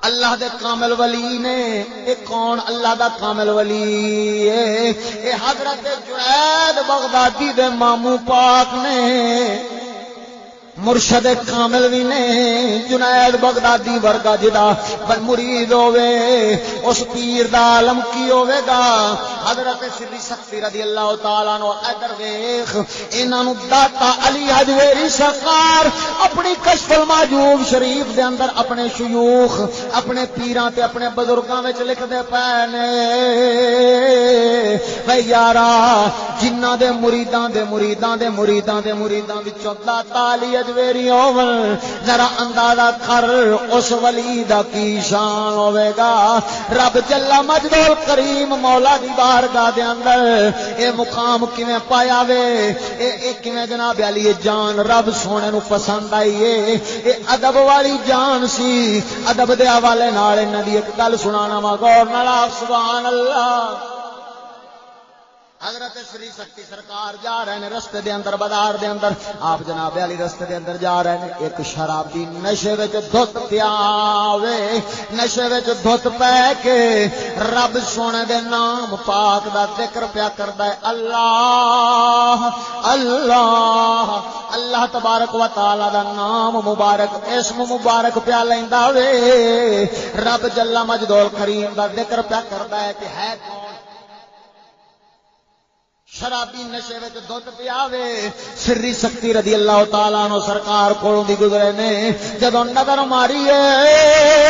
اللہ دے کامل ولی نے، اے کون اللہ دا کامل ولی ہے؟ اے حضرت جنید بغدادی دے مامو پاک نے۔ مرشد کامل بھی نے، جنید بغدادی ورگا جدا مرید ہوے اس پیر دا عالم کی ہوے گا؟ حضرت سری سختی رضی اللہ تعالی نو ادھر ویکھ انہاں نو داتا علی حجویری سرکار اپنی کشف الماجوب شریف دے اندر اپنے شیوخ، اپنے پیراں تے اپنے بزرگاں وچ لکھ دے پے نے۔ وے یارا، جنہاں دے مریداں دے مریداں دے مریداں دے مریداں وچوں داتا علی جویری ہون ذرا اندازہ کر، اس ولی دا کی شان ہوے گا؟ رب جل مجد کریم مولا دی بارگاہ دے اندر، اے مقام کیویں پایا وے؟ اے اے کیویں جناب علی جان، رب سونے نو پسند آئی اے؟ اے ادب والی جان سی، ادب دے حوالے نال انہاں دی ایک گل سنانا وا، غور نال سبحان اللہ۔ حضرت سری سکتی سرکار جا رہے ہیں، رستے دے اندر، بازار دے اندر۔ آپ جناب علی رستے دے اندر جا رہے ہیں۔ ایک شرابی نشے وچ دھت پیا وے نشے وچ دھت پے کے رب سونے دے نام پاک دا ذکر پیا کردا ہے۔ اللہ اللہ اللہ تبارک و تعالی دا نام مبارک، اسم مبارک پیا لیندا وے۔ رب جل مجدول کریم دا ذکر پیا کردا ہے کہ ہے کون؟ شرابی نشے وچ دودھ پیاوے سری سکتی رضی اللہ تعالی عنہ سرکار کولوں دی گزرے نے، جدوں نظر ماری ہے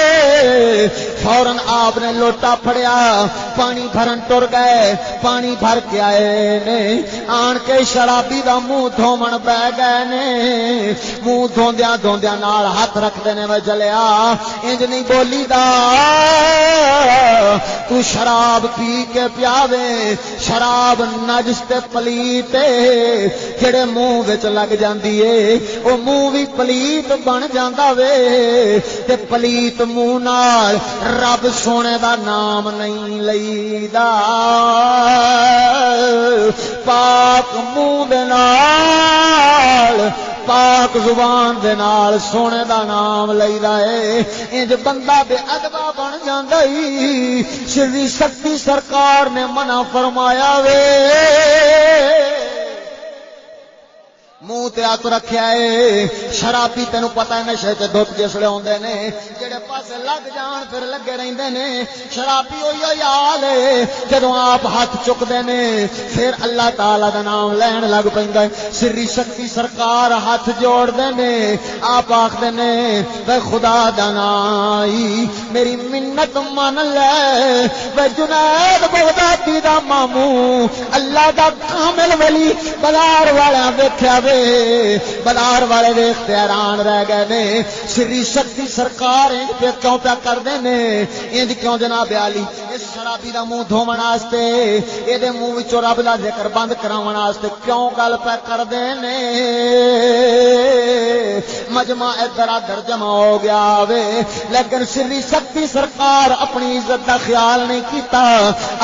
آپ نے لوٹا پھڑیا، پانی بھرن ٹر گئے، پانی بھر کے آئے نے۔ آن کے شرابی دا منہ دھومن بہ گئے نے۔ منہ دھوندیاں دھوندیاں نال ہاتھ رکھ دینے میں چلیا انج نہیں بولی دا۔ تو شراب پی کے پیاوے، شراب نج تے پلیت جڑے منہ وچ لگ جاندی اے، او منہ وی پلیت بن جاندا وے۔ تے پلیت منہ نال رب سونے دا نام نہیں لئیدا پاک منہ دے نال پاک زبان دے نال سونے دا نام لئیدا اے انج بندہ بے ادبا بن جاندا ای شری سکتی سرکار نے منع فرمایا وے منہ تے ہاتھ رکھیا ہے شرابی تینو پتہ ہے نشے تے دھوپ جسلے ہوندے نے جڑے پاسے لگ جان پھر لگے رہندے نے شرابی ہوئی یاد ہے جدوں آپ ہاتھ چکدے نے پھر اللہ تعالی دا نام لین لگ پیندا ہے سری شکتی سرکار ہاتھ جوڑ دے نے آپ آکھدے نے اے خدا دا نائی میری منت من لے اے جنید بغدادی دا مامو اللہ دا کامل ولی بازار والا ویکھیا وے بلار والے ویختے حیران رہ گئے نے۔ سری شکتی سرکار انج پہ کیوں پیا کرتے ہیں انج کیوں جناب علی شرابی دا منہ دھوون واسطے اے دے منہ وچوں رب دا ذکر بند کراون واسطے کیوں گل پہ کر دے نے مجمع ادھر ادھر جمع ہو گیا وے، لیکن سری شکتی سرکار اپنی عزت دا خیال نہیں کیتا،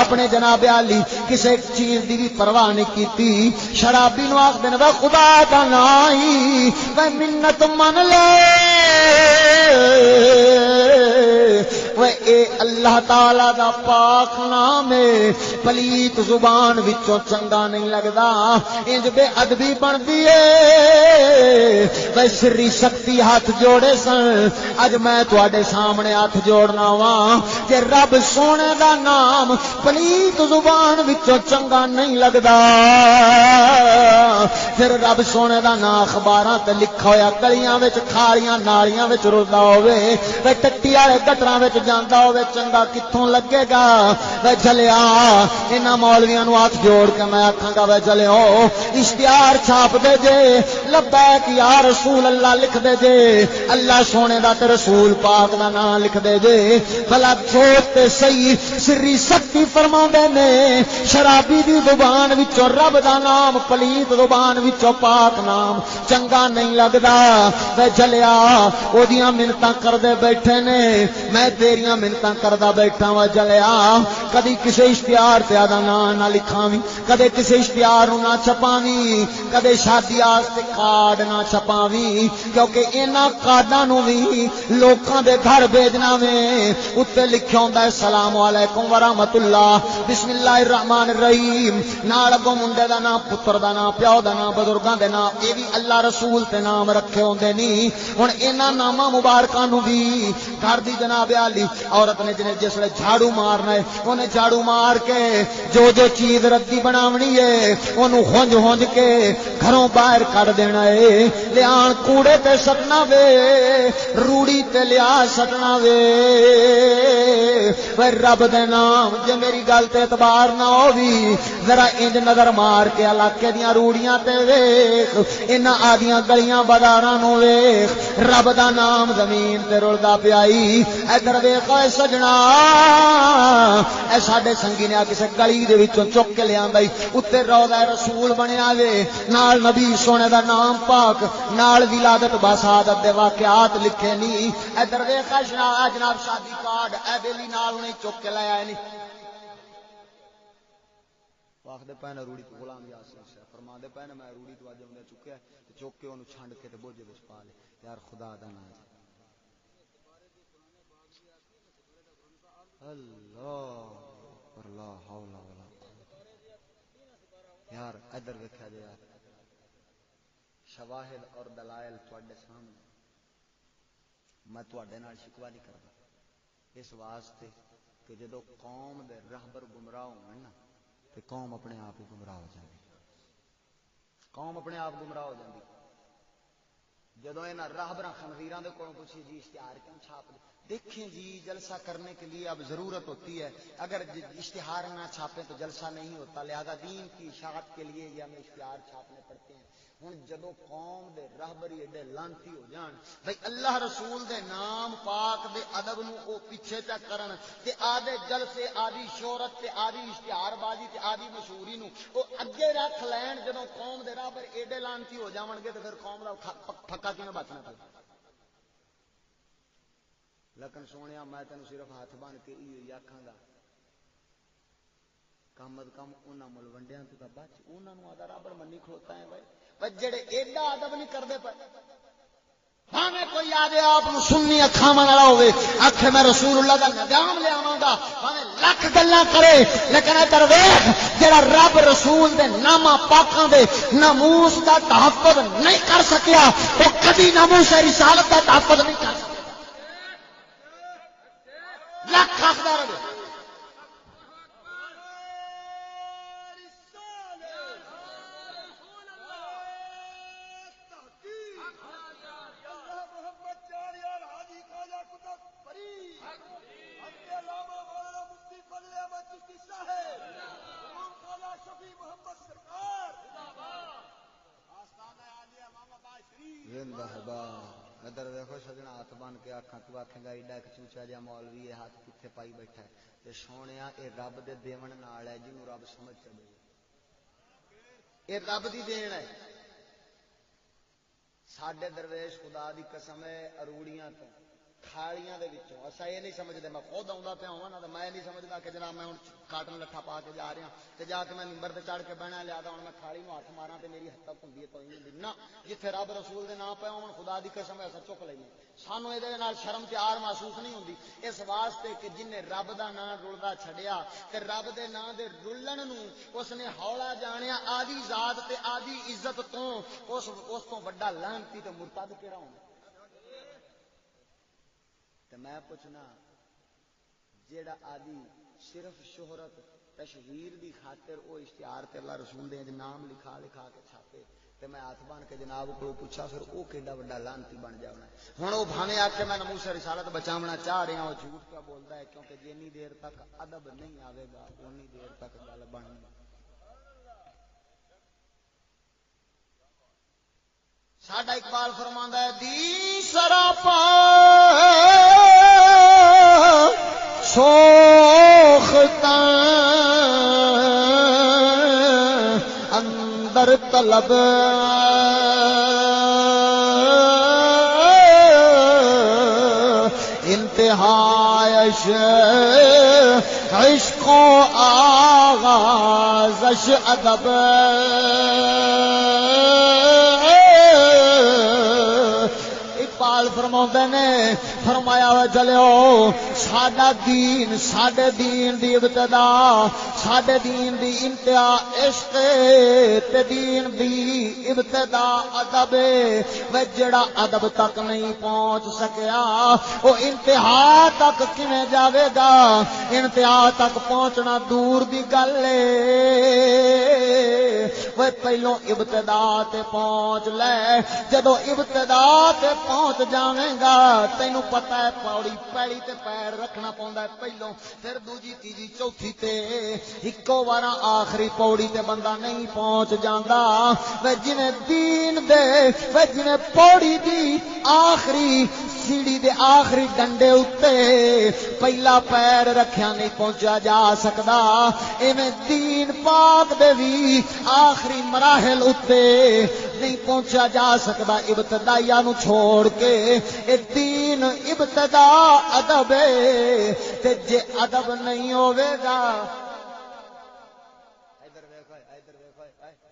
اپنے جناب علی کسی چیز دی بھی پرواہ نہیں کیتی۔ شرابی نو آخ دین خدا دا نائی، وے منت من لے۔ اے اللہ تعالی دا پاک نام ہے۔ پلیت زبان وچوں چنگا نہیں لگدا۔ انج بے ادبی بندی اے۔ وے سری شکتی ہاتھ جوڑے سن۔ اج میں تواڈے سامنے ہاتھ جوڑنا وا کہ رب سونے دا نام پلیت زبان وچوں چنگا نہیں لگدا۔ پھر رب سونے دا نا اخباراں تے لکھا ہویا، گلیاں وچ کھاریاں نالیاں وچ رلدا ہوے وے ٹٹی والے گٹراں وچ جاندا ہوے چنگا کتھوں لگے گا؟ وے چلیا انہاں مولویاں نو ہاتھ جوڑ کے میں آکھاں گا وے چلو اشتہار چھاپ دے جے لبیک یا رسول اللہ لکھ دے جے اللہ سونے دا تے رسول پاک دا نام لکھ دے جے بھلا دوست تے صحیح سری سختی فرماوندے نے شرابی دی زبان وچوں رب دا نام پلیت زبان وچوں پاک نام چنگا نہیں لگدا تے چلیا اودیاں منتاں کردے بیٹھے نے میں تیریاں منتاں کر بیٹھا وا چلیا کدی کسی اشتہار تے آدھا نام نہ لکھاوی کدے کسی اشتہار نہ چھپاوی کدے شادی آستے کارڈ نہ چھپاوی کیونکہ انہاں کارڈاں نو وی لوکاں دے گھر بھیجنا وے۔ اوتے لکھیا ہوندا ہے السلام علیکم ورحمت اللہ بسم اللہ الرحمن الرحیم. نال اگوں منڈے دا نام، پتر دا نام، پیو دا نام، بزرگاں دے نام، اے وی اللہ رسول تے نام رکھے ہوندے نی ہن انہاں ناماں مبارکاں نو وی گھر دی جناب علی عورت نے جنے جس ویلے جھاڑو مارنا ہے، اونے جھاڑو مار کے جو جو چیز ردی بناونی ہے، اونوں ہنج ہنج کے گھروں باہر کڈ دینا ہے۔ لیان کوڑے تے سٹنا وے، روڑی تے لیا سٹنا وے۔ پر رب دے نام جے میری گل تے اعتبار نہ ہووی ذرا انج نظر مار کے علاقے دیاں روڑیاں تے ویکھ انہاں آدیاں گلیاں بازاراں نو ویکھ رب دا نام زمین تے رلدا پیائی ادھر ویکھ اے سجنا اے ساڈے سنگی نے کسے گلی دے وچوں چک کے لیاندا اوتے روضہ رسول بنیا وے نال نبی سونے دا نام پاک نال ولادت باسادت دے واقعات لکھے نی ادھر ویکھ اے جناب شادی کارڈ اے بیلی نال انہیں چک کے لایا نہیں۔ آخر پہ روڑی تو غلام یاسین سے فرما دے پہ میں روڑی تو اج اوندا چکیا تے چک کے اونوں چھنڈ کے تے بوجھے وچ پا لے۔ یار خدا دا نام اللہ اللہ حول ولا یار ادھر ویکھیا جے یار۔ شواہد اور دلائل تواڈے سامنے۔ میں تواڈے نال شکوا نہیں کردا۔ اس واسطے کہ جدو قوم دے رہبر گمراہ ہون نا، تے قوم اپنے آپ ہی گمراہ ہو جاندی۔ قوم اپنے آپ گمراہ ہو جاندی۔ جدو یہاں راہبر خنویران دے کولوں جی اشتہار کیوں چھاپ دے؟ دیکھیں جی جلسہ کرنے کے لیے اب ضرورت ہوتی ہے۔ اگر اشتہار نہ چھاپیں تو جلسہ نہیں ہوتا، لہذا دین کی اشاعت کے لیے یہ ہمیں اشتہار چھاپنے پڑتے ہیں۔ ہوں جدو قوم دے رہبری ایڈے لانتی ہو جان بھائی اللہ رسول دے نام پاک دے ادب نو او پیچھے چا کرن، تے آدھے جلسے، آدھی شہرت تے آدھی اشتہار بازی تے آدھی مشہوری نو او اگے رکھ لین جدو قوم دے رہبر ایڈے لانتی ہو جاون گے تے پھر قوم دا پھکا کیوں بچنا پڑے؟ لیکن سونے میں تین صرف ہاتھ بن کے یہ آخا گا کم از کم انہوں ملوڈیا تو بچ انہوں آدھا رابر منی کھوتا ہے بھائی۔ جڑے ایڈا ادب نہیں کرتے پہ کوئی آپ سننی اکھا والا کرے، لیکن رب رسول ناما پاکاں دے ناموس کا تحفظ نہیں کر سکیا، وہ کدی ناموس رسالت کا تحفظ نہیں کر سکیا۔ ادھر ویکو سجنا ہاتھ بن کے آخان تو آخے گا ایڈا ایک چوچا جا مولوی ہے، ہاتھ کتنے پائی بیٹھا ہے۔ تے سونے یہ رب دے دیون نال ہے، جنوں رب سمجھ چلے۔ یہ رب دی دین ہے۔ ساڈے درویش خدا دی قسم ہے، اروڑیاں تو۔ کھالیاں دے وچوں۔ اسا یہ نہیں سمجھدے، میں خود آوندا پیا ہوں نا تے میں نہیں سمجھدا کہ جناب میں ہن کاٹن لٹھا پا کے جا رہا ہاں تے جا کے میں ممبر تے چڑھ کے بہنا لیا ہوں میں کھالی نو ہاتھ ماراں تے میری حد تک ہوندی ہے تو نہیں نہ جتھے رب رسول دے نام پہ ہون، خدا دی قسم ایسا چک لینے سانو یہ نال شرم تیار محسوس نہیں ہوندی۔ اس واسطے کہ جن نے رب دا نام رلدا چھڈیا تے رب دے نام دے رلن نو اس نے ہولا جانیا آدھی ذات تے آدھی عزت تو، اس اس تو بڑا لعنتی تے مرتد کیڑا ہونا؟ تو میں پوچھنا، جیڑا آدی صرف شہرت، تشہیر دی خاطر او اشتہار تے اللہ رسول دے نام لکھا لکھا کے چھاپے، تے میں ہاتھ بن کے جناب کو پوچھا، پھر او کیڈا بڑا لانتی بن جاونا ہن او بھاویں آ کے میں نموس رسالت بچاونا چاہ رہا ہوں، جھوٹ کا بولدا ہے، کیونکہ جی جنی دیر تک ادب نہیں آوے گا، اونی دیر تک گل بننی ساڈا اقبال فرماندا ہے، دی سراپا در طلب۔ انتہائش عشق و آغازش ادب۔ فرما نے، فرمایا ہوا چلو ساڈا دین، ساڈے دین دی ابتدا، ساڈے دین دی انتہا عشق تے دین دی ابتدا ادب و جڑا ادب تک نہیں پہنچ سکیا وہ انتہا تک کیویں جاوے گا؟ انتہا تک پہنچنا دور دی گل وہ پہلو ابتدا تے پہنچ لے جدو ابتدا تے پہنچ جاویں گا تینوں پتہ ہے پوڑی پیڑی تے پیر رکھنا پوندا ہے پہلو پھر دوجی تیجی چوتھی تے اکو بار آخری پوڑی تے بندہ نہیں پہنچ جاندا وہ جنے دین دے وہ جنے پوڑی دی آخری سیڑھی دے آخری ڈنڈے اتے پہلا پیر رکھیا نہیں پہنچا جا سکدا ایویں دین پاک دے بھی آخری مراحل اتے نہیں پہنچا جا سکتا ابتدائی نو چھوڑ کے۔ اے دین ابتدا ادب تے جے ادب نہیں ہوے گا۔ ادھر ویکھ ادھر ویکھ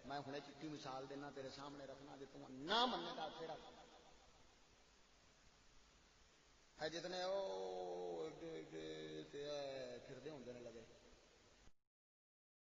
میں ہنے چٹی مثال دینا تیرے سامنے رکھنا دے تو نہ مننے پھر ہے جتنے او